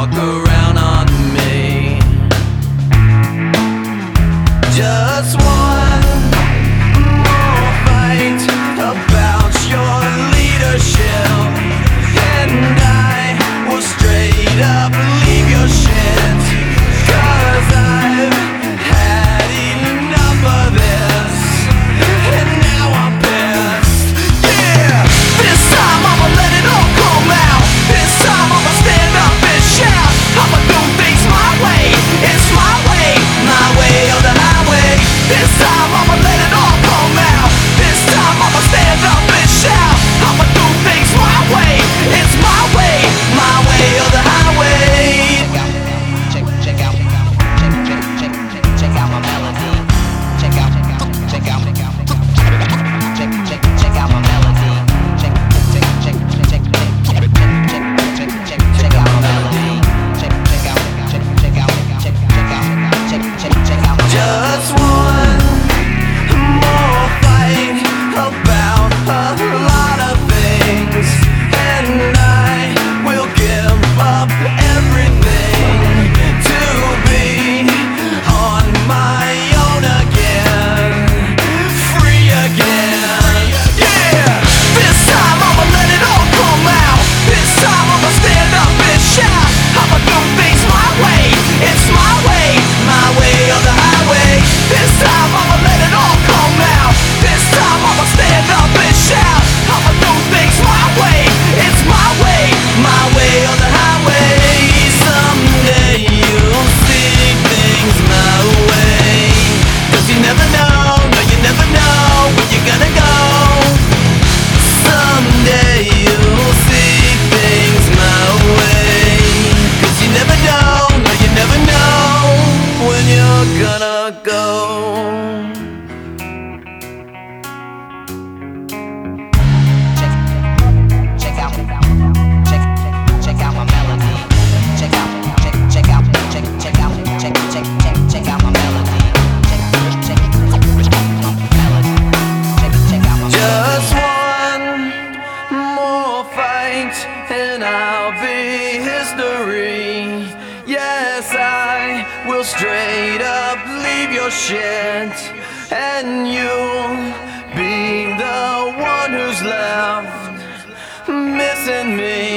walk around. and I'll be history. Yes, I will straight up leave your shit, and you'll be the one who's left missing me.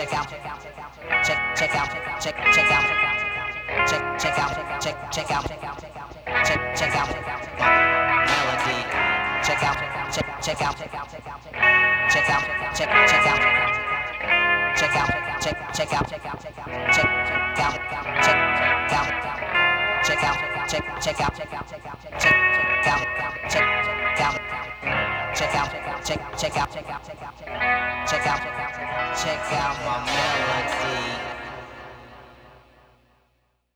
check out, check out, check check out, check check out, check check out, check check out, check check out, melody, check out, check check out, check out, check check out, check check out, check check out, check check out. Check out, check, check out, check out, check out, check out, check out my melody.